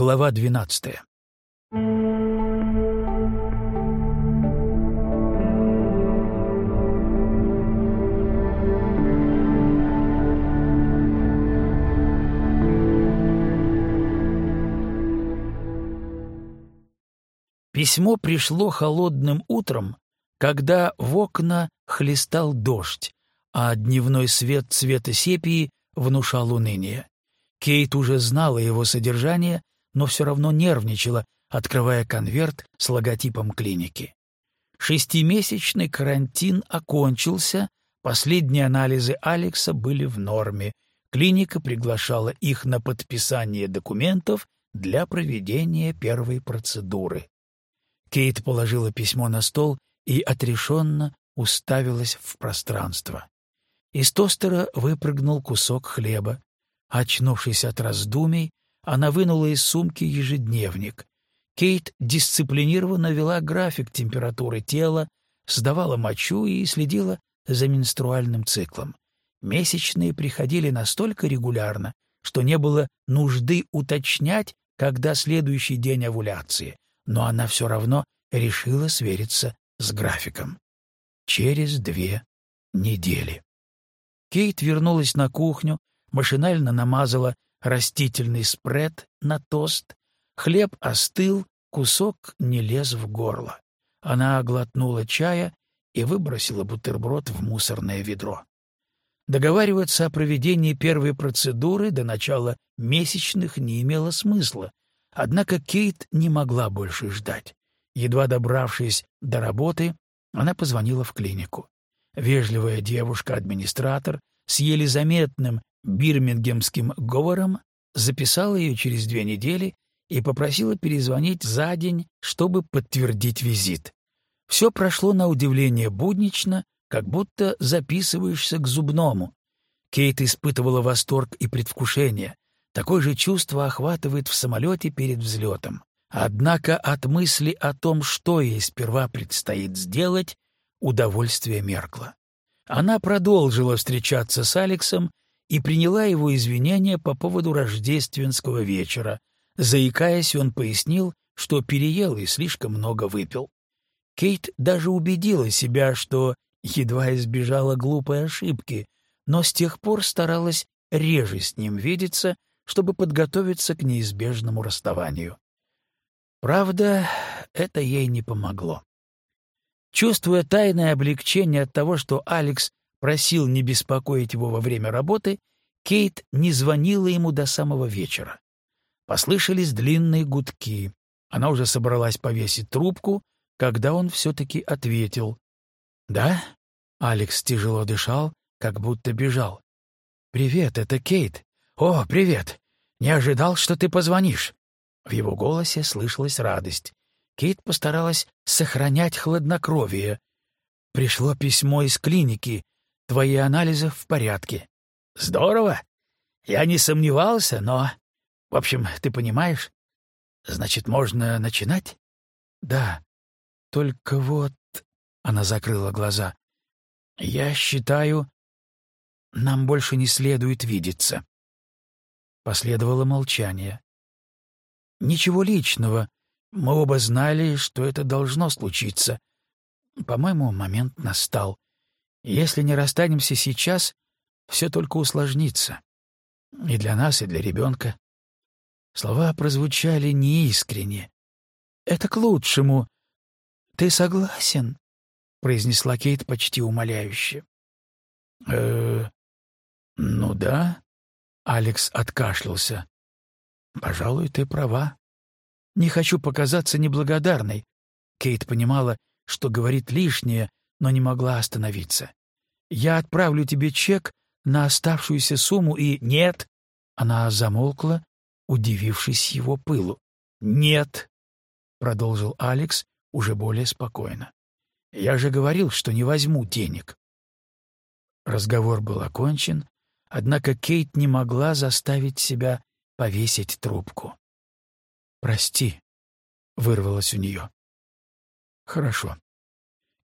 Глава двенадцатая. Письмо пришло холодным утром, когда в окна хлестал дождь, а дневной свет цвета сепии внушал уныние. Кейт уже знала его содержание, но все равно нервничала, открывая конверт с логотипом клиники. Шестимесячный карантин окончился, последние анализы Алекса были в норме. Клиника приглашала их на подписание документов для проведения первой процедуры. Кейт положила письмо на стол и отрешенно уставилась в пространство. Из тостера выпрыгнул кусок хлеба. Очнувшись от раздумий, она вынула из сумки ежедневник. Кейт дисциплинированно вела график температуры тела, сдавала мочу и следила за менструальным циклом. Месячные приходили настолько регулярно, что не было нужды уточнять, когда следующий день овуляции, но она все равно решила свериться с графиком. Через две недели. Кейт вернулась на кухню, машинально намазала растительный спред на тост, хлеб остыл, кусок не лез в горло. Она оглотнула чая и выбросила бутерброд в мусорное ведро. Договариваться о проведении первой процедуры до начала месячных не имело смысла, Однако Кейт не могла больше ждать. Едва добравшись до работы, она позвонила в клинику. Вежливая девушка-администратор с еле заметным бирмингемским говором записала ее через две недели и попросила перезвонить за день, чтобы подтвердить визит. Все прошло на удивление буднично, как будто записываешься к зубному. Кейт испытывала восторг и предвкушение. Такое же чувство охватывает в самолете перед взлетом. Однако от мысли о том, что ей сперва предстоит сделать, удовольствие меркло. Она продолжила встречаться с Алексом и приняла его извинения по поводу рождественского вечера. Заикаясь, он пояснил, что переел и слишком много выпил. Кейт даже убедила себя, что едва избежала глупой ошибки, но с тех пор старалась реже с ним видеться чтобы подготовиться к неизбежному расставанию. Правда, это ей не помогло. Чувствуя тайное облегчение от того, что Алекс просил не беспокоить его во время работы, Кейт не звонила ему до самого вечера. Послышались длинные гудки. Она уже собралась повесить трубку, когда он все-таки ответил. «Да?» — Алекс тяжело дышал, как будто бежал. «Привет, это Кейт. «О, привет! Не ожидал, что ты позвонишь!» В его голосе слышалась радость. Кейт постаралась сохранять хладнокровие. «Пришло письмо из клиники. Твои анализы в порядке». «Здорово! Я не сомневался, но... В общем, ты понимаешь? Значит, можно начинать?» «Да. Только вот...» — она закрыла глаза. «Я считаю, нам больше не следует видеться». Последовало молчание. «Ничего личного. Мы оба знали, что это должно случиться. По-моему, момент настал. Если не расстанемся сейчас, все только усложнится. И для нас, и для ребенка». Слова прозвучали неискренне. «Это к лучшему. Ты согласен?» — произнесла Кейт почти умоляюще. «Э, ну да», Алекс откашлялся. «Пожалуй, ты права. Не хочу показаться неблагодарной». Кейт понимала, что говорит лишнее, но не могла остановиться. «Я отправлю тебе чек на оставшуюся сумму и...» «Нет!» Она замолкла, удивившись его пылу. «Нет!» — продолжил Алекс уже более спокойно. «Я же говорил, что не возьму денег». Разговор был окончен, Однако Кейт не могла заставить себя повесить трубку. «Прости», — вырвалось у нее. «Хорошо».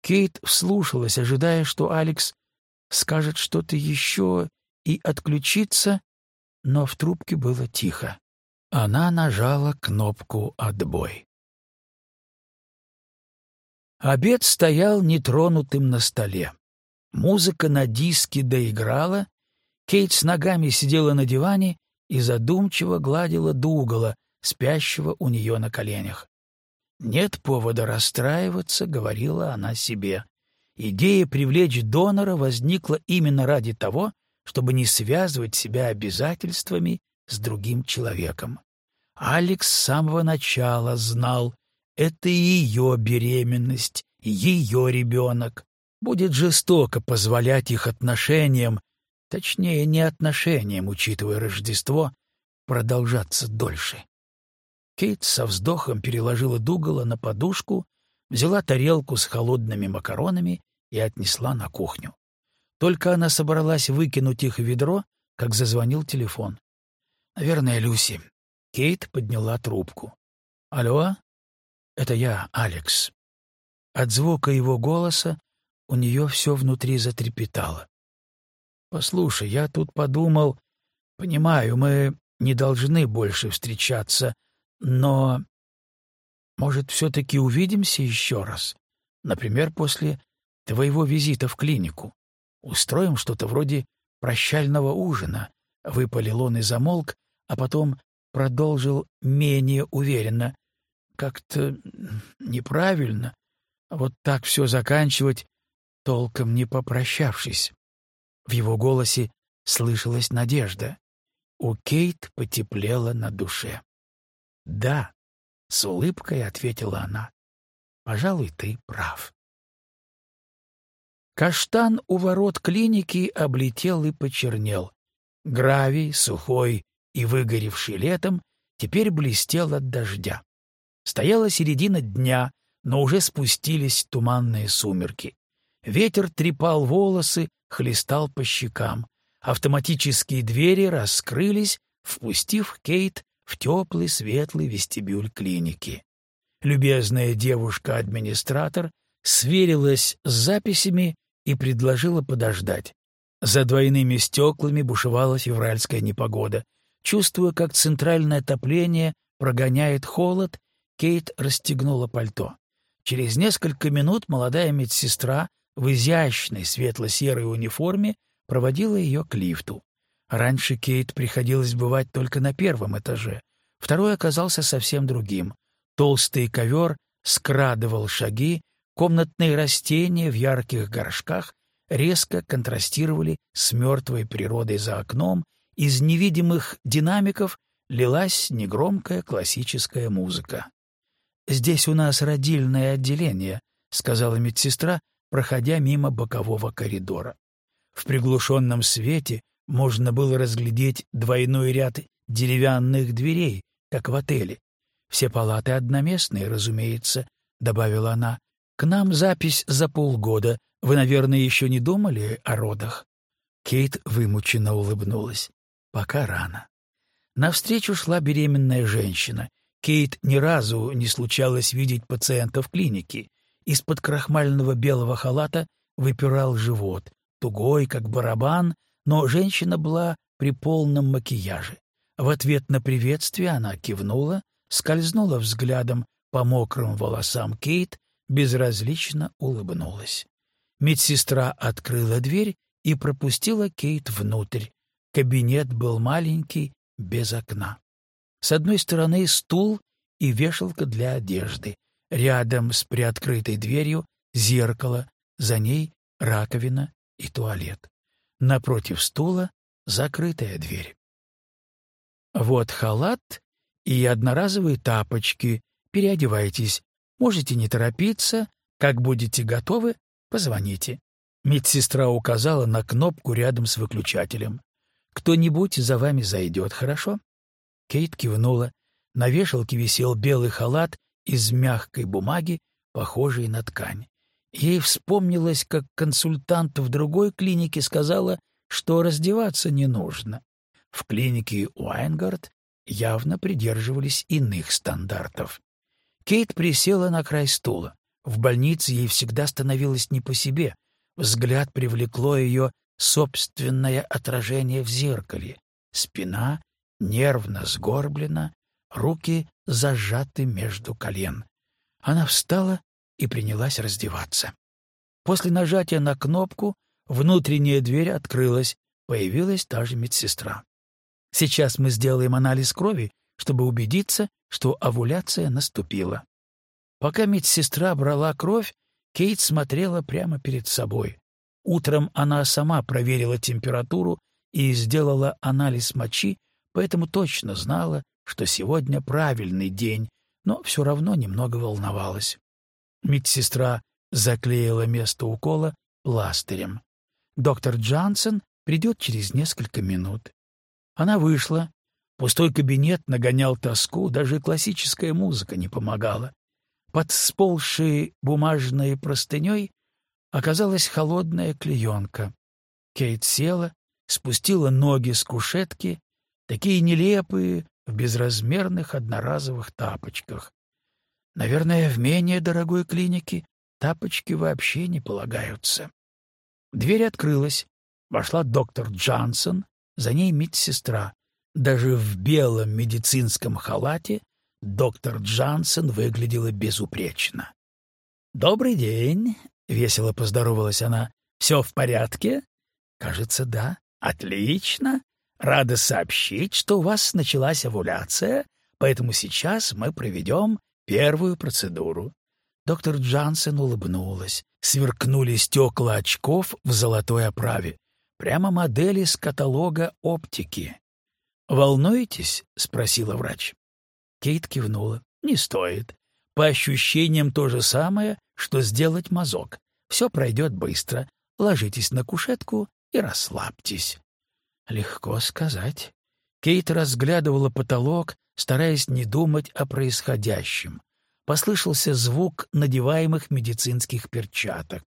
Кейт вслушалась, ожидая, что Алекс скажет что-то еще и отключится, но в трубке было тихо. Она нажала кнопку «Отбой». Обед стоял нетронутым на столе. Музыка на диске доиграла, Кейт с ногами сидела на диване и задумчиво гладила Дугала, спящего у нее на коленях. «Нет повода расстраиваться», — говорила она себе. Идея привлечь донора возникла именно ради того, чтобы не связывать себя обязательствами с другим человеком. Алекс с самого начала знал, это ее беременность, ее ребенок. Будет жестоко позволять их отношениям, точнее, не отношениям, учитывая Рождество, продолжаться дольше. Кейт со вздохом переложила Дугала на подушку, взяла тарелку с холодными макаронами и отнесла на кухню. Только она собралась выкинуть их в ведро, как зазвонил телефон. «Наверное, Люси». Кейт подняла трубку. «Алло? Это я, Алекс». От звука его голоса у нее все внутри затрепетало. «Послушай, я тут подумал... Понимаю, мы не должны больше встречаться, но... Может, все-таки увидимся еще раз? Например, после твоего визита в клинику. Устроим что-то вроде прощального ужина. Выпалил он и замолк, а потом продолжил менее уверенно. Как-то неправильно. Вот так все заканчивать, толком не попрощавшись. В его голосе слышалась надежда. У Кейт потеплело на душе. «Да», — с улыбкой ответила она. «Пожалуй, ты прав». Каштан у ворот клиники облетел и почернел. Гравий, сухой и выгоревший летом, теперь блестел от дождя. Стояла середина дня, но уже спустились туманные сумерки. Ветер трепал волосы, хлестал по щекам. Автоматические двери раскрылись, впустив Кейт в теплый светлый вестибюль клиники. Любезная девушка-администратор сверилась с записями и предложила подождать. За двойными стеклами бушевала февральская непогода. Чувствуя, как центральное отопление прогоняет холод, Кейт расстегнула пальто. Через несколько минут молодая медсестра в изящной светло-серой униформе проводила ее к лифту. Раньше Кейт приходилось бывать только на первом этаже. Второй оказался совсем другим. Толстый ковер скрадывал шаги, комнатные растения в ярких горшках резко контрастировали с мертвой природой за окном, из невидимых динамиков лилась негромкая классическая музыка. «Здесь у нас родильное отделение», — сказала медсестра, проходя мимо бокового коридора. В приглушенном свете можно было разглядеть двойной ряд деревянных дверей, как в отеле. Все палаты одноместные, разумеется, — добавила она. К нам запись за полгода. Вы, наверное, еще не думали о родах? Кейт вымученно улыбнулась. Пока рано. Навстречу шла беременная женщина. Кейт ни разу не случалось видеть пациента в клинике. Из-под крахмального белого халата выпирал живот, тугой, как барабан, но женщина была при полном макияже. В ответ на приветствие она кивнула, скользнула взглядом по мокрым волосам Кейт, безразлично улыбнулась. Медсестра открыла дверь и пропустила Кейт внутрь. Кабинет был маленький, без окна. С одной стороны стул и вешалка для одежды. Рядом с приоткрытой дверью зеркало, за ней раковина и туалет. Напротив стула закрытая дверь. Вот халат и одноразовые тапочки. Переодевайтесь. Можете не торопиться. Как будете готовы, позвоните. Медсестра указала на кнопку рядом с выключателем. «Кто-нибудь за вами зайдет, хорошо?» Кейт кивнула. На вешалке висел белый халат из мягкой бумаги, похожей на ткань. Ей вспомнилось, как консультант в другой клинике сказала, что раздеваться не нужно. В клинике Уайнгард явно придерживались иных стандартов. Кейт присела на край стула. В больнице ей всегда становилось не по себе. Взгляд привлекло ее собственное отражение в зеркале. Спина нервно сгорблена, руки зажаты между колен. Она встала и принялась раздеваться. После нажатия на кнопку внутренняя дверь открылась, появилась та же медсестра. Сейчас мы сделаем анализ крови, чтобы убедиться, что овуляция наступила. Пока медсестра брала кровь, Кейт смотрела прямо перед собой. Утром она сама проверила температуру и сделала анализ мочи, поэтому точно знала, что сегодня правильный день, но все равно немного волновалась. Медсестра заклеила место укола пластырем. Доктор Джонсон придет через несколько минут. Она вышла. Пустой кабинет нагонял тоску, даже классическая музыка не помогала. Под сползшей бумажной простыней оказалась холодная клеенка. Кейт села, спустила ноги с кушетки, такие нелепые, в безразмерных одноразовых тапочках. Наверное, в менее дорогой клинике тапочки вообще не полагаются. Дверь открылась. Вошла доктор Джонсон, за ней медсестра. Даже в белом медицинском халате доктор Джонсон выглядела безупречно. «Добрый день», — весело поздоровалась она. «Все в порядке?» «Кажется, да. Отлично. Рада сообщить, что у вас началась овуляция, поэтому сейчас мы проведем первую процедуру». Доктор Джонсон улыбнулась. Сверкнули стекла очков в золотой оправе. Прямо модель из каталога оптики. «Волнуетесь?» — спросила врач. Кейт кивнула. «Не стоит. По ощущениям то же самое, что сделать мазок. Все пройдет быстро. Ложитесь на кушетку и расслабьтесь». Легко сказать. Кейт разглядывала потолок, стараясь не думать о происходящем. Послышался звук надеваемых медицинских перчаток.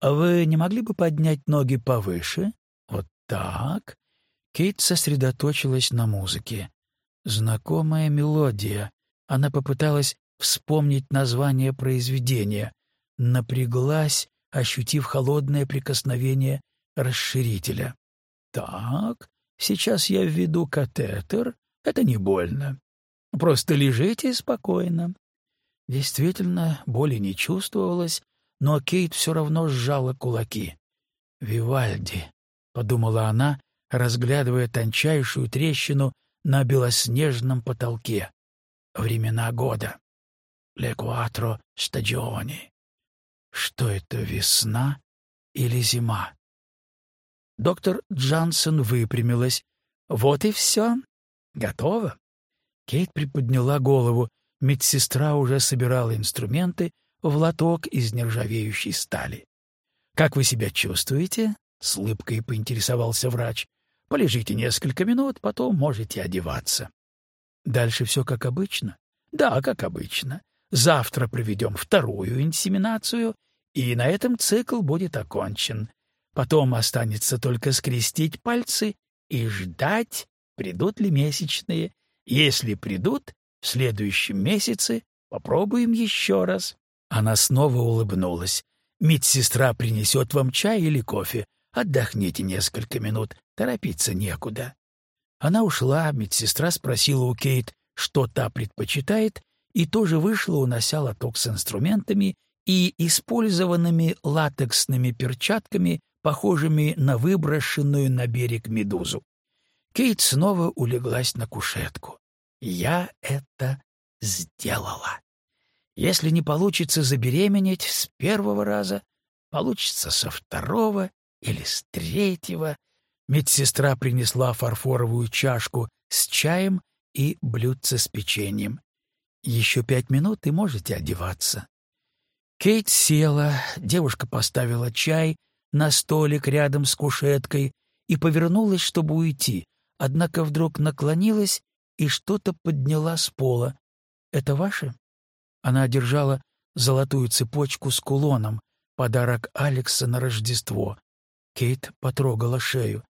А вы не могли бы поднять ноги повыше? Вот так. Кейт сосредоточилась на музыке. Знакомая мелодия. Она попыталась вспомнить название произведения. Напряглась, ощутив холодное прикосновение расширителя. Так, сейчас я введу катетер. Это не больно. Просто лежите спокойно. Действительно, боли не чувствовалось, но Кейт все равно сжала кулаки. «Вивальди», — подумала она, разглядывая тончайшую трещину на белоснежном потолке. «Времена года. Лекуатро стадиони. Что это, весна или зима?» Доктор Джонсон выпрямилась. «Вот и все. Готово». Кейт приподняла голову. Медсестра уже собирала инструменты, в лоток из нержавеющей стали. «Как вы себя чувствуете?» — с улыбкой поинтересовался врач. «Полежите несколько минут, потом можете одеваться». «Дальше все как обычно?» «Да, как обычно. Завтра проведем вторую инсеминацию, и на этом цикл будет окончен. Потом останется только скрестить пальцы и ждать, придут ли месячные. Если придут, в следующем месяце попробуем еще раз. Она снова улыбнулась. «Медсестра принесет вам чай или кофе. Отдохните несколько минут, торопиться некуда». Она ушла, медсестра спросила у Кейт, что та предпочитает, и тоже вышла, унося лоток с инструментами и использованными латексными перчатками, похожими на выброшенную на берег медузу. Кейт снова улеглась на кушетку. «Я это сделала». Если не получится забеременеть с первого раза, получится со второго или с третьего. Медсестра принесла фарфоровую чашку с чаем и блюдце с печеньем. Еще пять минут и можете одеваться. Кейт села, девушка поставила чай на столик рядом с кушеткой и повернулась, чтобы уйти, однако вдруг наклонилась и что-то подняла с пола. «Это ваше?» Она держала золотую цепочку с кулоном, подарок Алекса на Рождество. Кейт потрогала шею.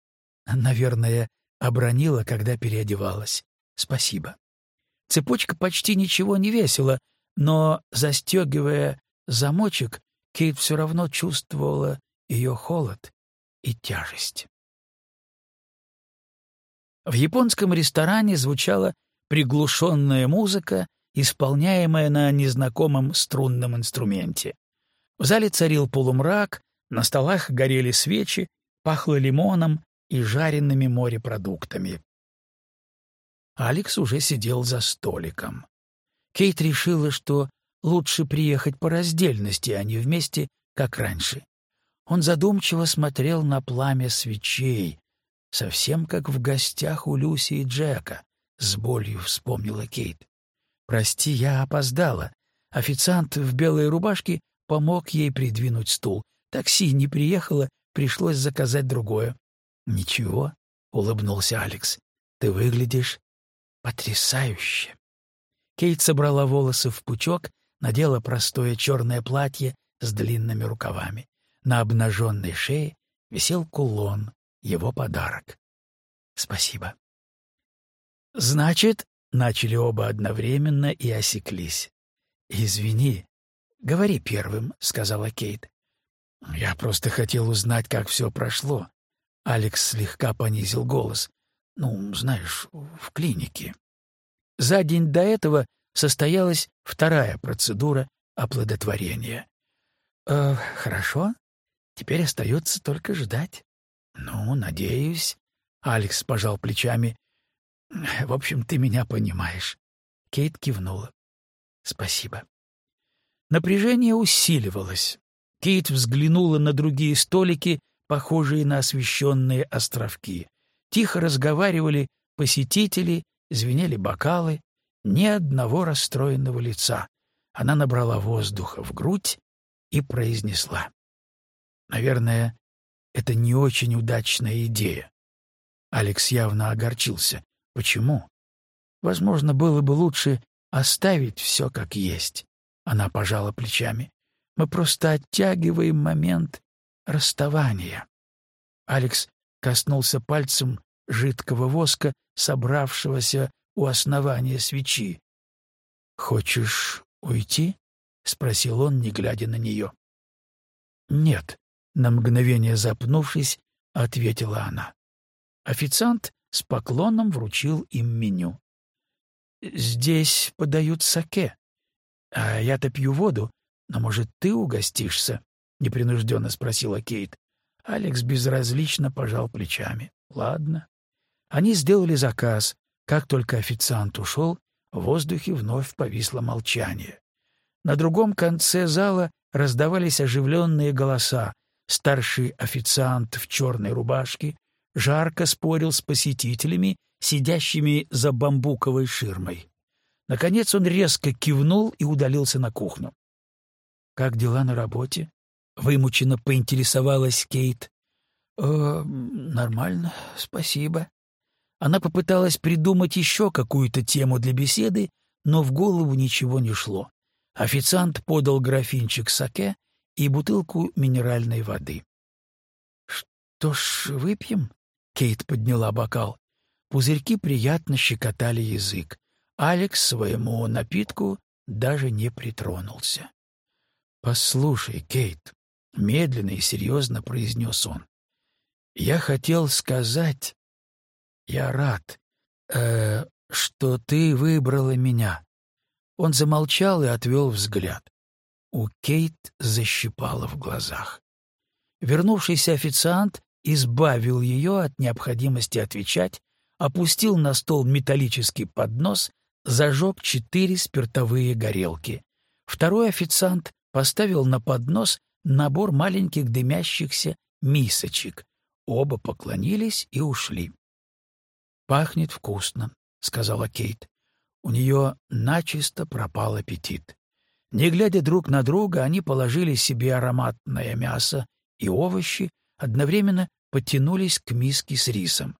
Наверное, обронила, когда переодевалась. Спасибо. Цепочка почти ничего не весила, но, застегивая замочек, Кейт все равно чувствовала ее холод и тяжесть. В японском ресторане звучала приглушенная музыка, исполняемая на незнакомом струнном инструменте. В зале царил полумрак, на столах горели свечи, пахло лимоном и жареными морепродуктами. Алекс уже сидел за столиком. Кейт решила, что лучше приехать по раздельности, а не вместе, как раньше. Он задумчиво смотрел на пламя свечей, совсем как в гостях у Люси и Джека, — с болью вспомнила Кейт. «Прости, я опоздала. Официант в белой рубашке помог ей придвинуть стул. Такси не приехало, пришлось заказать другое». «Ничего», — улыбнулся Алекс, — «ты выглядишь потрясающе». Кейт собрала волосы в пучок, надела простое черное платье с длинными рукавами. На обнаженной шее висел кулон, его подарок. «Спасибо». «Значит...» — начали оба одновременно и осеклись. «Извини. Говори первым», — сказала Кейт. «Я просто хотел узнать, как все прошло». Алекс слегка понизил голос. «Ну, знаешь, в клинике». За день до этого состоялась вторая процедура оплодотворения. «Э, «Хорошо. Теперь остается только ждать». «Ну, надеюсь». Алекс пожал плечами. «В общем, ты меня понимаешь». Кейт кивнула. «Спасибо». Напряжение усиливалось. Кейт взглянула на другие столики, похожие на освещенные островки. Тихо разговаривали посетители, звенели бокалы. Ни одного расстроенного лица. Она набрала воздуха в грудь и произнесла. «Наверное, это не очень удачная идея». Алекс явно огорчился. «Почему?» «Возможно, было бы лучше оставить все как есть». Она пожала плечами. «Мы просто оттягиваем момент расставания». Алекс коснулся пальцем жидкого воска, собравшегося у основания свечи. «Хочешь уйти?» — спросил он, не глядя на нее. «Нет», — на мгновение запнувшись, ответила она. Официант с поклоном вручил им меню. «Здесь подают саке, а я-то пью воду, но, может, ты угостишься?» — непринужденно спросила Кейт. Алекс безразлично пожал плечами. «Ладно». Они сделали заказ, как только официант ушел, в воздухе вновь повисло молчание. На другом конце зала раздавались оживленные голоса. Старший официант в черной рубашке жарко спорил с посетителями, сидящими за бамбуковой ширмой. Наконец он резко кивнул и удалился на кухню. «Как дела на работе?» — вымученно поинтересовалась Кейт. «Э, «Нормально, спасибо», она попыталась придумать еще какую-то тему для беседы, но в голову ничего не шло. Официант подал графинчик саке и бутылку минеральной воды. «Что ж, выпьем?» — Кейт подняла бокал. Пузырьки приятно щекотали язык. Алекс своему напитку даже не притронулся. «Послушай, Кейт», — медленно и серьезно произнес он, — «я хотел сказать, я рад, э, что ты выбрала меня. Он замолчал и отвел взгляд. У Кейт защипало в глазах. Вернувшийся официант избавил ее от необходимости отвечать, опустил на стол металлический поднос, зажег четыре спиртовые горелки. Второй официант поставил на поднос набор маленьких дымящихся мисочек. Оба поклонились и ушли. «Пахнет вкусно», — сказала Кейт. У нее начисто пропал аппетит. Не глядя друг на друга, они положили себе ароматное мясо и овощи, одновременно подтянулись к миске с рисом.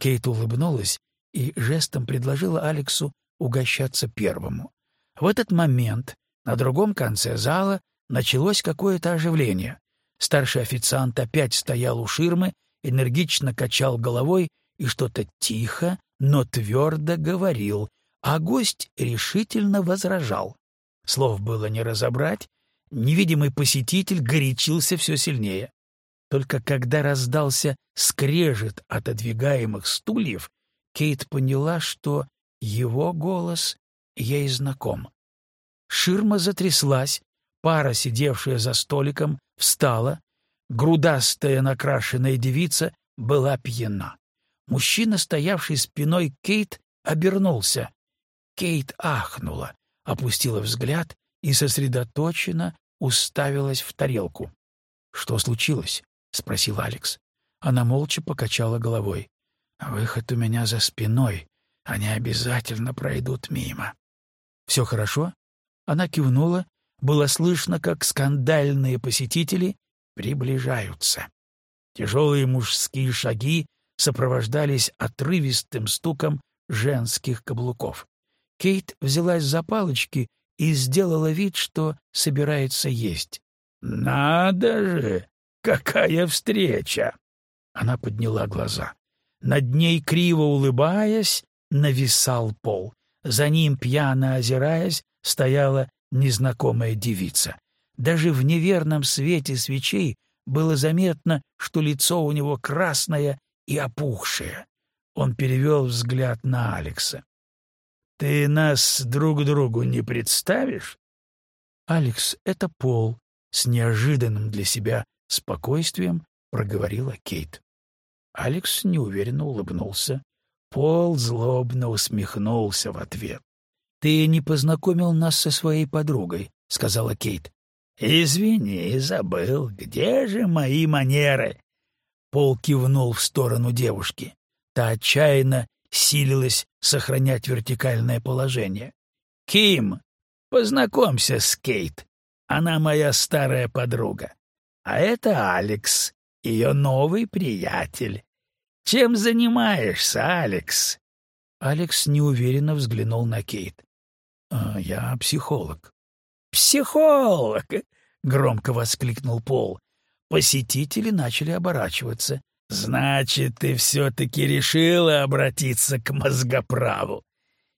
Кейт улыбнулась и жестом предложила Алексу угощаться первому. В этот момент на другом конце зала началось какое-то оживление. Старший официант опять стоял у ширмы, энергично качал головой и что-то тихо, но твердо говорил, а гость решительно возражал. Слов было не разобрать, невидимый посетитель горячился все сильнее. Только когда раздался скрежет отодвигаемых стульев, Кейт поняла, что Его голос ей знаком. Ширма затряслась, пара, сидевшая за столиком, встала, грудастая накрашенная девица была пьяна. Мужчина, стоявший спиной Кейт, обернулся. Кейт ахнула, опустила взгляд и сосредоточенно уставилась в тарелку. «Что случилось?» — спросил Алекс. Она молча покачала головой. «Выход у меня за спиной. Они обязательно пройдут мимо». «Все хорошо?» Она кивнула. Было слышно, как скандальные посетители приближаются. Тяжелые мужские шаги сопровождались отрывистым стуком женских каблуков. Кейт взялась за палочки и сделала вид, что собирается есть. «Надо же! Какая встреча!» Она подняла глаза. Над ней, криво улыбаясь, нависал пол. За ним, пьяно озираясь, стояла незнакомая девица. Даже в неверном свете свечей было заметно, что лицо у него красное и опухшее. Он перевел взгляд на Алекса. — Ты нас друг другу не представишь? — Алекс, это Пол, — с неожиданным для себя спокойствием проговорила Кейт. Алекс неуверенно улыбнулся. Пол злобно усмехнулся в ответ. «Ты не познакомил нас со своей подругой», — сказала Кейт. «Извини, забыл. Где же мои манеры?» Пол кивнул в сторону девушки. Та отчаянно силилась сохранять вертикальное положение. «Ким, познакомься с Кейт. Она моя старая подруга. А это Алекс, ее новый приятель. Чем занимаешься, Алекс?» Алекс неуверенно взглянул на Кейт. «А, «Я психолог». «Психолог!» — громко воскликнул Пол. Посетители начали оборачиваться. «Значит, ты все-таки решила обратиться к мозгоправу?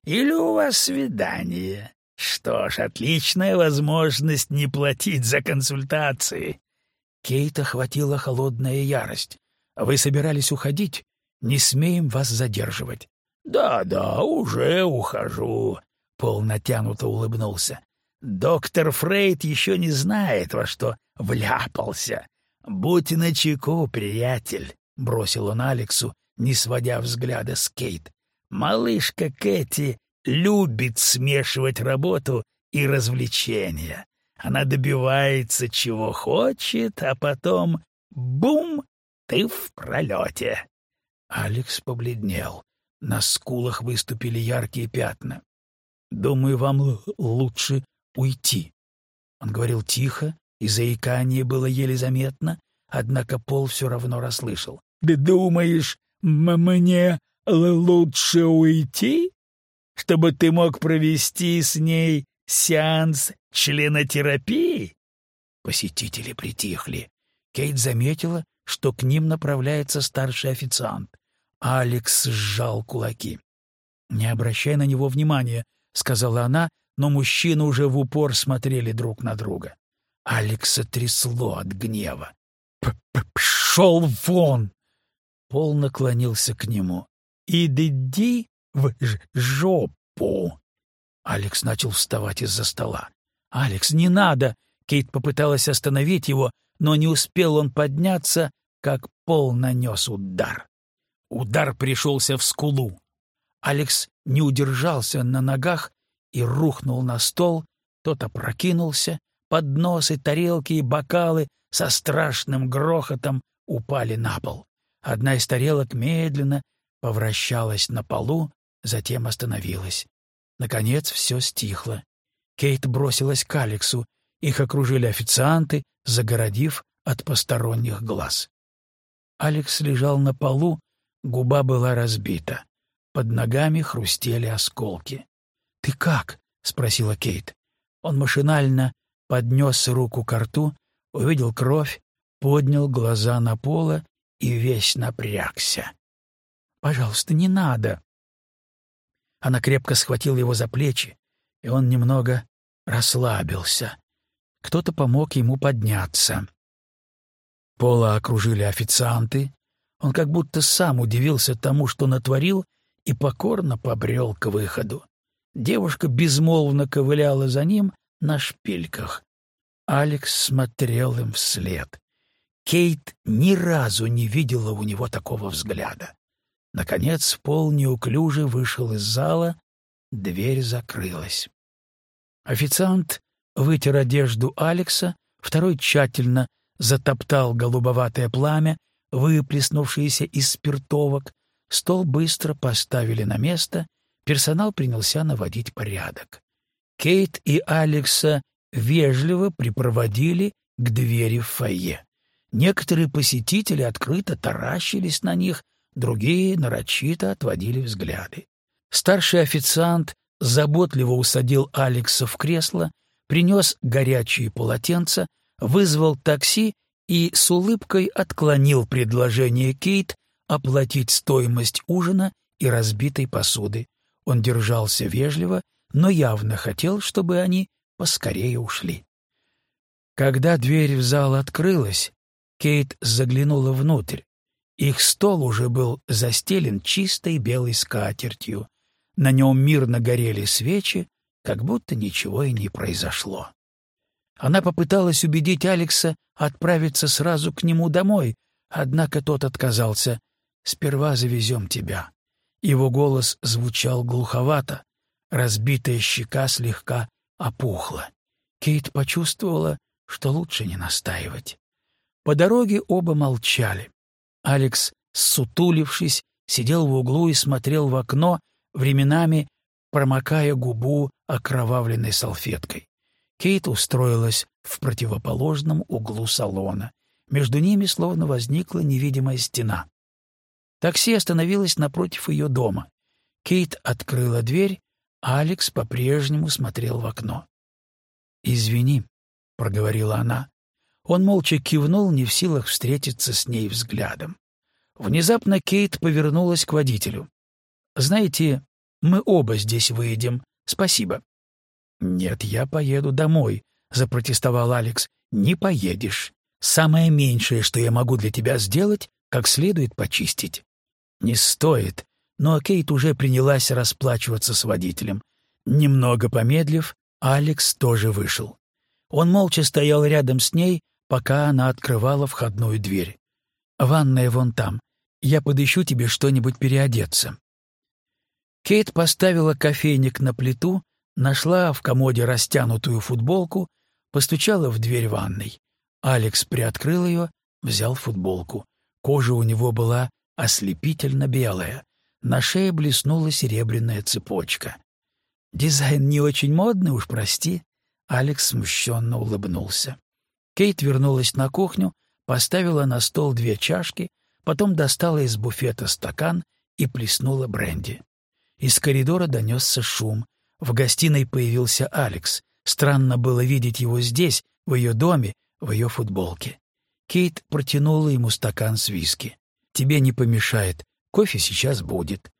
Или у вас свидание? Что ж, отличная возможность не платить за консультации». Кейт охватила холодная ярость. «Вы собирались уходить? Не смеем вас задерживать». «Да-да, уже ухожу», — Пол натянуто улыбнулся. «Доктор Фрейд еще не знает, во что вляпался. «Будь начеку, приятель», — бросил он Алексу, не сводя взгляда с Кейт. «Малышка Кэти любит смешивать работу и развлечения. Она добивается, чего хочет, а потом — бум! Ты в пролете». Алекс побледнел. На скулах выступили яркие пятна. «Думаю, вам лучше уйти». Он говорил тихо, и заикание было еле заметно, однако Пол все равно расслышал. «Ты думаешь, мне лучше уйти, чтобы ты мог провести с ней сеанс членотерапии?» Посетители притихли. Кейт заметила, что к ним направляется старший официант. Алекс сжал кулаки. «Не обращай на него внимания», — сказала она, но мужчины уже в упор смотрели друг на друга. Алекса трясло от гнева. «Пшел вон!» Пол наклонился к нему. «Иди в жопу!» Алекс начал вставать из-за стола. «Алекс, не надо!» Кейт попыталась остановить его, но не успел он подняться, как Пол нанес удар. Удар пришелся в скулу. Алекс не удержался на ногах и рухнул на стол, тот опрокинулся, подносы, тарелки и бокалы со страшным грохотом упали на пол. Одна из тарелок медленно повращалась на полу, затем остановилась. Наконец все стихло. Кейт бросилась к Алексу. Их окружили официанты, загородив от посторонних глаз. Алекс лежал на полу, губа была разбита. Под ногами хрустели осколки. «Ты как?» — спросила Кейт. Он машинально поднес руку к рту, увидел кровь, поднял глаза на поло и весь напрягся. «Пожалуйста, не надо!» Она крепко схватила его за плечи, и он немного расслабился. Кто-то помог ему подняться. Пола окружили официанты. Он как будто сам удивился тому, что натворил, и покорно побрел к выходу. Девушка безмолвно ковыляла за ним на шпильках. Алекс смотрел им вслед. Кейт ни разу не видела у него такого взгляда. Наконец Пол неуклюже вышел из зала, дверь закрылась. Официант вытер одежду Алекса, второй тщательно затоптал голубоватое пламя, выплеснувшееся из спиртовок, стол быстро поставили на место, персонал принялся наводить порядок. Кейт и Алекса вежливо припроводили к двери в фойе. Некоторые посетители открыто таращились на них, другие нарочито отводили взгляды. Старший официант заботливо усадил Алекса в кресло, принес горячие полотенца, вызвал такси и с улыбкой отклонил предложение Кейт оплатить стоимость ужина и разбитой посуды. Он держался вежливо, но явно хотел, чтобы они поскорее ушли. Когда дверь в зал открылась, Кейт заглянула внутрь. Их стол уже был застелен чистой белой скатертью. На нем мирно горели свечи, как будто ничего и не произошло. Она попыталась убедить Алекса отправиться сразу к нему домой, однако тот отказался. «Сперва завезем тебя». Его голос звучал глуховато, разбитая щека слегка опухла. Кейт почувствовала, что лучше не настаивать. По дороге оба молчали. Алекс, сутулившись, сидел в углу и смотрел в окно, временами промокая губу окровавленной салфеткой. Кейт устроилась в противоположном углу салона. Между ними словно возникла невидимая стена. Такси остановилось напротив ее дома. Кейт открыла дверь, Алекс по-прежнему смотрел в окно. «Извини», — проговорила она. Он молча кивнул, не в силах встретиться с ней взглядом. Внезапно Кейт повернулась к водителю. «Знаете, мы оба здесь выедем. Спасибо». «Нет, я поеду домой», — запротестовал Алекс. «Не поедешь. Самое меньшее, что я могу для тебя сделать, как следует почистить». «Не стоит», но Кейт уже принялась расплачиваться с водителем. Немного помедлив, Алекс тоже вышел. Он молча стоял рядом с ней, пока она открывала входную дверь. «Ванная вон там. Я подыщу тебе что-нибудь переодеться». Кейт поставила кофейник на плиту, нашла в комоде растянутую футболку, постучала в дверь ванной. Алекс приоткрыл ее, взял футболку. Кожа у него была ослепительно белая. На шее блеснула серебряная цепочка. «Дизайн не очень модный, уж прости». Алекс смущенно улыбнулся. Кейт вернулась на кухню, поставила на стол две чашки, потом достала из буфета стакан и плеснула бренди. Из коридора донесся шум. В гостиной появился Алекс. Странно было видеть его здесь, в ее доме, в ее футболке. Кейт протянула ему стакан с виски. «Тебе не помешает. Кофе сейчас будет».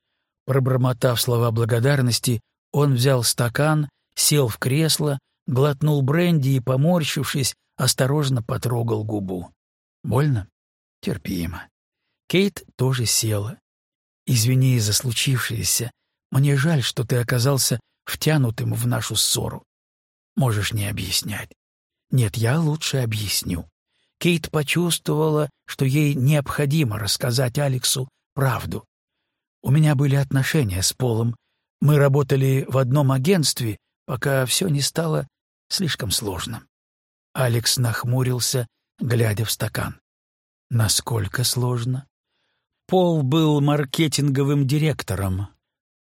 Пробормотав слова благодарности, он взял стакан, сел в кресло, глотнул бренди и, поморщившись, осторожно потрогал губу. «Больно?» «Терпимо». Кейт тоже села. «Извини за случившееся. Мне жаль, что ты оказался втянутым в нашу ссору. Можешь не объяснять. Нет, я лучше объясню. Кейт почувствовала, что ей необходимо рассказать Алексу правду. У меня были отношения с Полом. Мы работали в одном агентстве, пока все не стало слишком сложным. Алекс нахмурился, глядя в стакан. Насколько сложно? Пол был маркетинговым директором.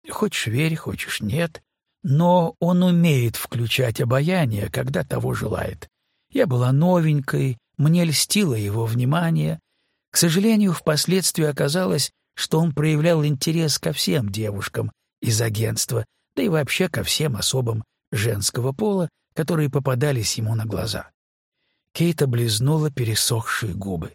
Хочешь верь, хочешь нет, но он умеет включать обаяние, когда того желает. Я была новенькой, мне льстило его внимание. К сожалению, впоследствии оказалось, что он проявлял интерес ко всем девушкам из агентства, да и вообще ко всем особам женского пола, которые попадались ему на глаза. Кейт облизнула пересохшие губы.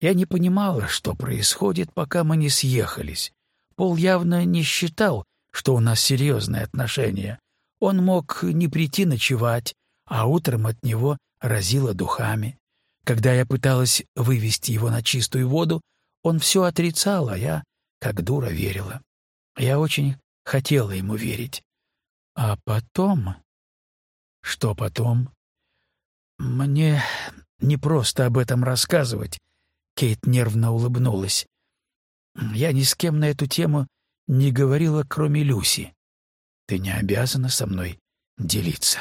Я не понимала, что происходит, пока мы не съехались. Пол явно не считал, что у нас серьезные отношения. Он мог не прийти ночевать, а утром от него разило духами. Когда я пыталась вывести его на чистую воду, он все отрицал, а я, как дура, верила. Я очень хотела ему верить. А потом... Что потом? Мне не просто об этом рассказывать. Кейт нервно улыбнулась. Я ни с кем на эту тему не говорила, кроме Люси. Ты не обязана со мной делиться.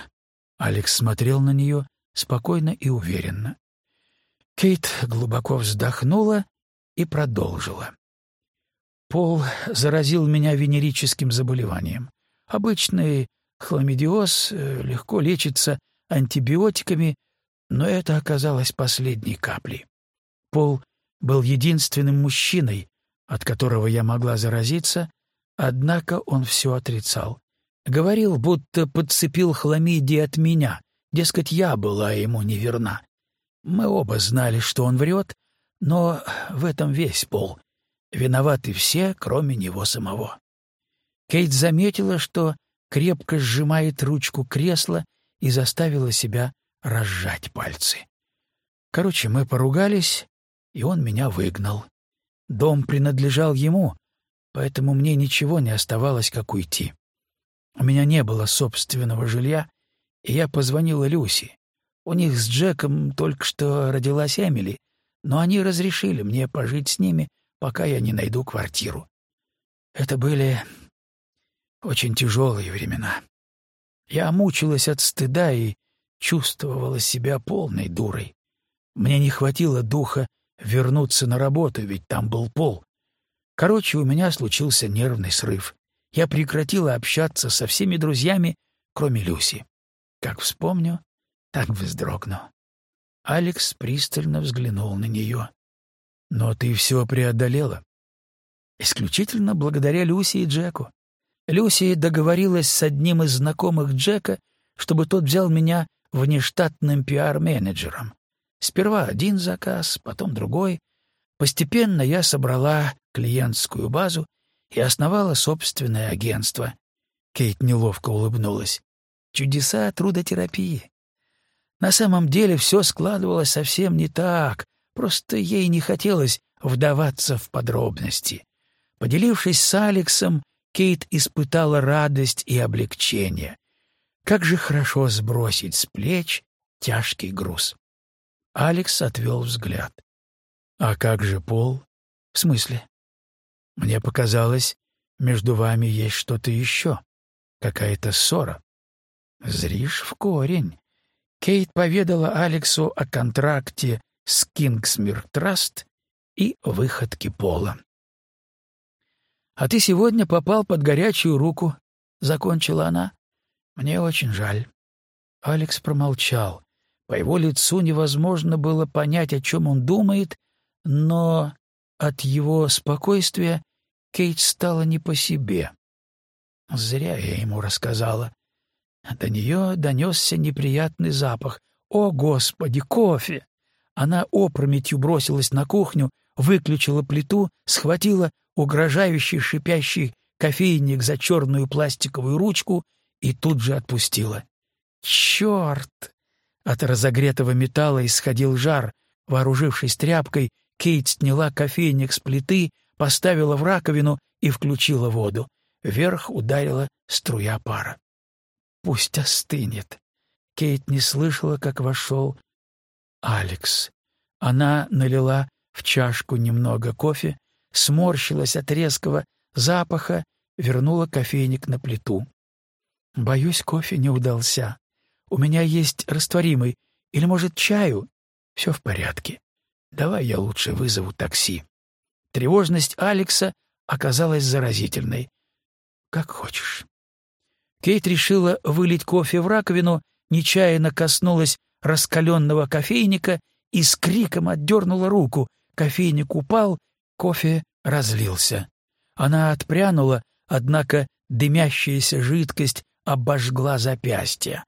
Алекс смотрел на нее спокойно и уверенно. Кейт глубоко вздохнула и продолжила. Пол заразил меня венерическим заболеванием. Обычный хламидиоз э, легко лечится антибиотиками, но это оказалось последней каплей. Пол был единственным мужчиной, от которого я могла заразиться, однако он все отрицал. Говорил, будто подцепил хламидии от меня, дескать, я была ему неверна. Мы оба знали, что он врет, но в этом весь Пол. Виноваты все, кроме него самого. Кейт заметила, что крепко сжимает ручку кресла и заставила себя разжать пальцы. Короче, мы поругались, и он меня выгнал. Дом принадлежал ему, поэтому мне ничего не оставалось, как уйти. У меня не было собственного жилья, и я позвонила Люси. У них с Джеком только что родилась Эмили, но они разрешили мне пожить с ними, пока я не найду квартиру. Это были очень тяжелые времена. Я мучилась от стыда и чувствовала себя полной дурой. Мне не хватило духа вернуться на работу, ведь там был пол. Короче, у меня случился нервный срыв. Я прекратила общаться со всеми друзьями, кроме Люси. Как вспомню, так вздрогну. Алекс пристально взглянул на нее. «Но ты все преодолела?» «Исключительно благодаря Люси и Джеку. Люси договорилась с одним из знакомых Джека, чтобы тот взял меня внештатным пиар-менеджером. Сперва один заказ, потом другой. Постепенно я собрала клиентскую базу и основала собственное агентство. Кейт неловко улыбнулась. Чудеса трудотерапии. На самом деле все складывалось совсем не так, просто ей не хотелось вдаваться в подробности. Поделившись с Алексом, Кейт испытала радость и облегчение. Как же хорошо сбросить с плеч тяжкий груз. Алекс отвел взгляд. «А как же Пол?» «В смысле?» «Мне показалось, между вами есть что-то еще, какая-то ссора». «Зришь в корень». Кейт поведала Алексу о контракте с Кингсмир Траст и выходке Пола. «А ты сегодня попал под горячую руку», — закончила она. «Мне очень жаль». Алекс промолчал. По его лицу невозможно было понять, о чем он думает, но от его спокойствия Кейт стала не по себе. Зря я ему рассказала. До нее донесся неприятный запах. «О, Господи, кофе!» Она опрометью бросилась на кухню, выключила плиту, схватила угрожающий шипящий кофейник за черную пластиковую ручку и тут же отпустила. «Черт!» От разогретого металла исходил жар. Вооружившись тряпкой, Кейт сняла кофейник с плиты, поставила в раковину и включила воду. Вверх ударила струя пара. «Пусть остынет». Кейт не слышала, как вошел Алекс. Она налила в чашку немного кофе, сморщилась от резкого запаха, вернула кофейник на плиту. «Боюсь, кофе не удался. У меня есть растворимый. Или, может, чаю? Все в порядке. Давай я лучше вызову такси. Тревожность Алекса оказалась заразительной. Как хочешь. Кейт решила вылить кофе в раковину, нечаянно коснулась раскаленного кофейника и с криком отдернула руку. Кофейник упал, кофе разлился. Она отпрянула, однако дымящаяся жидкость обожгла запястье.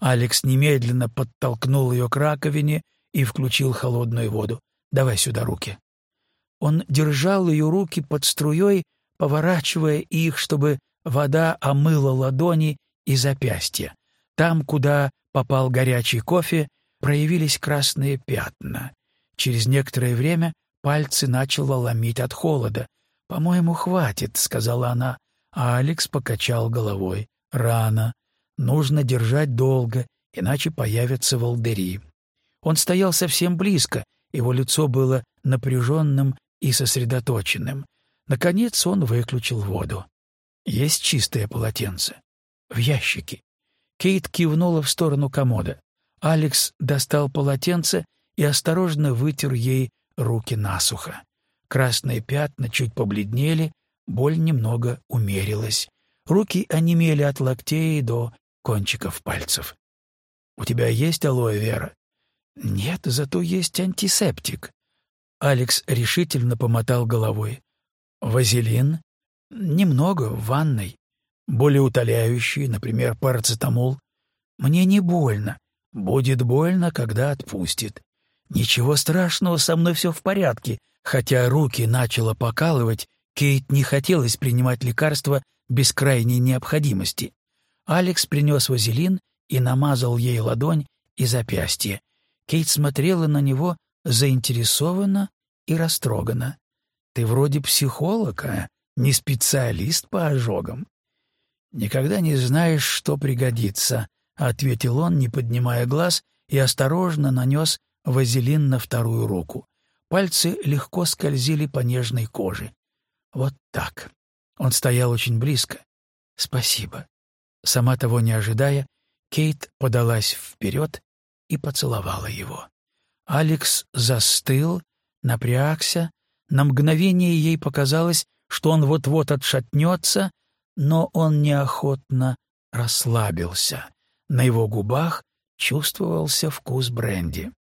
Алекс немедленно подтолкнул ее к раковине и включил холодную воду. «Давай сюда руки». Он держал ее руки под струей, поворачивая их, чтобы вода омыла ладони и запястья. Там, куда попал горячий кофе, проявились красные пятна. Через некоторое время пальцы начало ломить от холода. «По-моему, хватит», — сказала она. А Алекс покачал головой. «Рано. Нужно держать долго, иначе появятся волдыри». Он стоял совсем близко, его лицо было напряженным и сосредоточенным. Наконец он выключил воду. «Есть чистое полотенце?» «В ящике». Кейт кивнула в сторону комода. Алекс достал полотенце и осторожно вытер ей руки насухо. Красные пятна чуть побледнели, боль немного умерилась. Руки онемели от локтей до кончиков пальцев. «У тебя есть алоэ вера?» «Нет, зато есть антисептик». Алекс решительно помотал головой. «Вазелин?» «Немного, в ванной. Более утоляющий, например, парацетамол. Мне не больно. Будет больно, когда отпустит. Ничего страшного, со мной все в порядке. Хотя руки начало покалывать, Кейт не хотелось принимать лекарства без крайней необходимости. Алекс принес вазелин и намазал ей ладонь и запястье. Кейт смотрела на него заинтересованно и растроганно. «Ты вроде психолог, а не специалист по ожогам». «Никогда не знаешь, что пригодится», — ответил он, не поднимая глаз, и осторожно нанес вазелин на вторую руку. Пальцы легко скользили по нежной коже. Вот так. Он стоял очень близко. «Спасибо». Сама того не ожидая, Кейт подалась вперед и поцеловала его. Алекс застыл, напрягся. На мгновение ей показалось, что он вот-вот отшатнется, но он неохотно расслабился. На его губах чувствовался вкус бренди.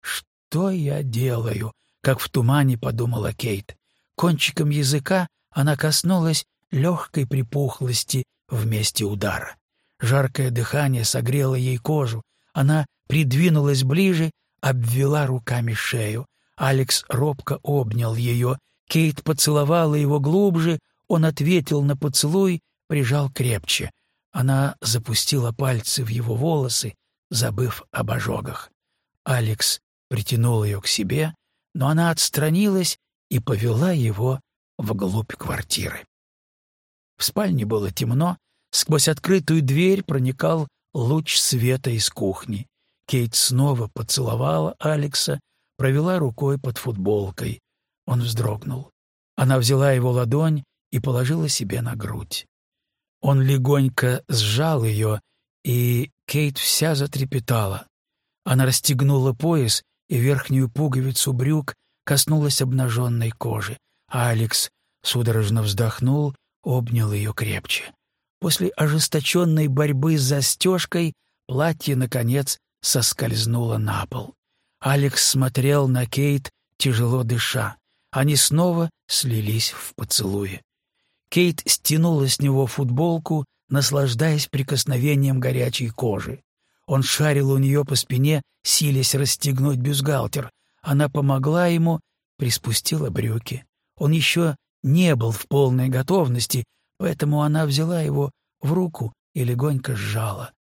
«Что я делаю?» — как в тумане подумала Кейт. Кончиком языка она коснулась легкой припухлости в месте удара. Жаркое дыхание согрело ей кожу. Она придвинулась ближе, обвела руками шею. Алекс робко обнял ее. Кейт поцеловала его глубже, он ответил на поцелуй, прижал крепче. Она запустила пальцы в его волосы, забыв об ожогах. Алекс притянул ее к себе, но она отстранилась и повела его вглубь квартиры. В спальне было темно, сквозь открытую дверь проникал луч света из кухни. Кейт снова поцеловала Алекса, провела рукой под футболкой. Он вздрогнул. Она взяла его ладонь и положила себе на грудь. Он легонько сжал ее, и Кейт вся затрепетала. Она расстегнула пояс и верхнюю пуговицу брюк коснулась обнаженной кожи, а Алекс судорожно вздохнул, обнял ее крепче. После ожесточенной борьбы с застежкой платье, наконец, соскользнуло на пол. Алекс смотрел на Кейт, тяжело дыша. Они снова слились в поцелуе. Кейт стянула с него футболку, наслаждаясь прикосновением горячей кожи. Он шарил у нее по спине, силясь расстегнуть бюстгальтер. Она помогла ему, приспустила брюки. Он еще не был в полной готовности, поэтому она взяла его в руку и легонько сжала.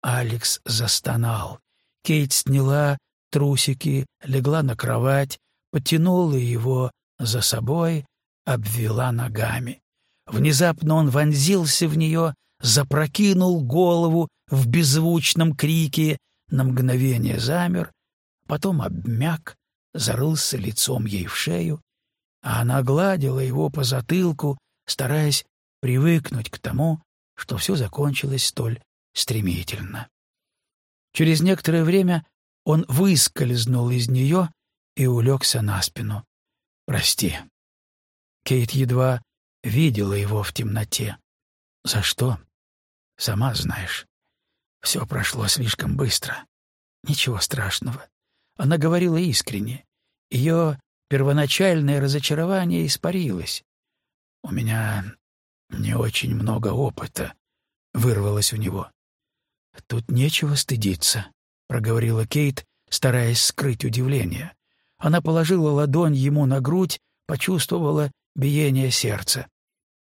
Алекс застонал. Кейт сняла трусики, легла на кровать, потянула его за собой, обвела ногами. Внезапно он вонзился в нее, запрокинул голову в беззвучном крике, на мгновение замер, потом обмяк, зарылся лицом ей в шею, а она гладила его по затылку, стараясь привыкнуть к тому, что все закончилось столь стремительно. Через некоторое время он выскользнул из нее и улегся на спину. «Прости». Кейт едва видела его в темноте. «За что?» «Сама знаешь. Все прошло слишком быстро. Ничего страшного. Она говорила искренне. Ее первоначальное разочарование испарилось. «У меня не очень много опыта», — вырвалось у него. «Тут нечего стыдиться», — проговорила Кейт, стараясь скрыть удивление. Она положила ладонь ему на грудь, почувствовала биение сердца.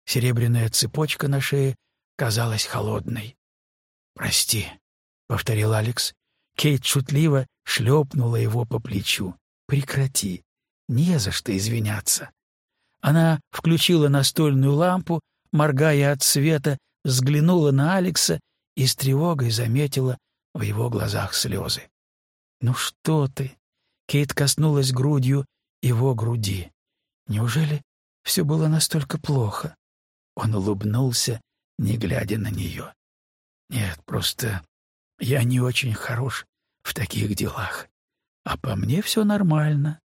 Серебряная цепочка на шее казалась холодной. «Прости», — повторил Алекс. Кейт шутливо шлепнула его по плечу. «Прекрати. Не за что извиняться». Она включила настольную лампу, моргая от света, взглянула на Алекса и с тревогой заметила в его глазах слезы. «Ну что ты?» Кейт коснулась грудью его груди. «Неужели все было настолько плохо?» Он улыбнулся, не глядя на нее. «Нет, просто я не очень хорош в таких делах. А по мне все нормально».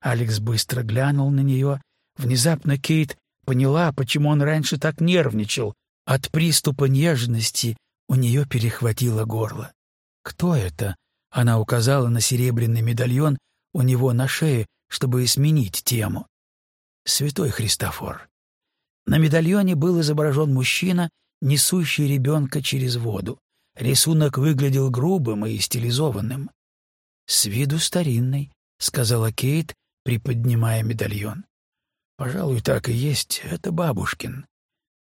Алекс быстро глянул на нее. Внезапно Кейт поняла, почему он раньше так нервничал. От приступа нежности у нее перехватило горло. «Кто это?» — она указала на серебряный медальон у него на шее, чтобы сменить тему. «Святой Христофор». На медальоне был изображен мужчина, несущий ребенка через воду. Рисунок выглядел грубым и стилизованным. «С виду старинный», — сказала Кейт, приподнимая медальон. «Пожалуй, так и есть. Это бабушкин.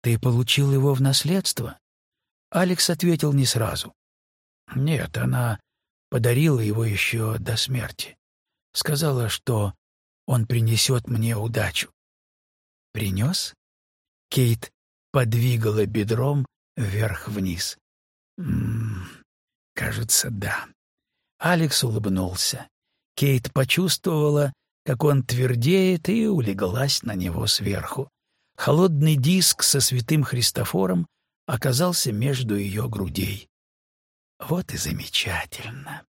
Ты получил его в наследство?» Алекс ответил не сразу. «Нет, она подарила его еще до смерти. Сказала, что он принесет мне удачу». «Принес?» Кейт подвигала бедром вверх-вниз. «М-м, кажется, да». Алекс улыбнулся. Кейт почувствовала, как он твердеет, и улеглась на него сверху. Холодный диск со святым Христофором оказался между ее грудей. Вот и замечательно.